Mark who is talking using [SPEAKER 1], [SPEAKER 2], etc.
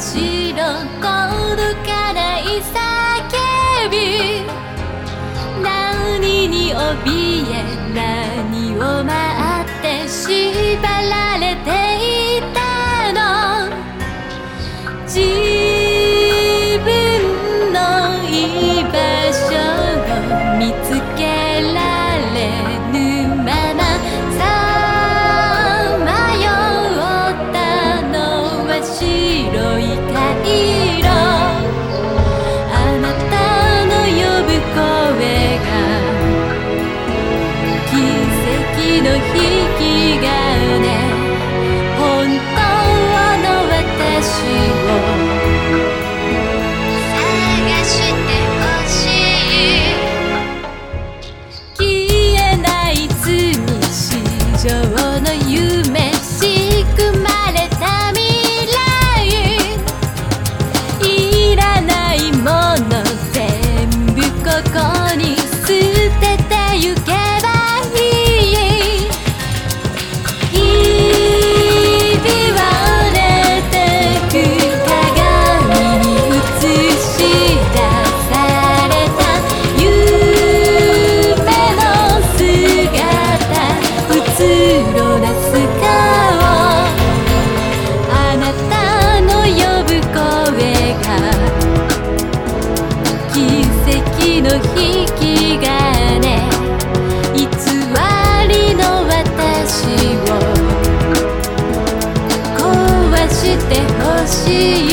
[SPEAKER 1] 白くかない叫び何に怯え何を待って縛られていたの。自分の居場所を見つけの日记忆。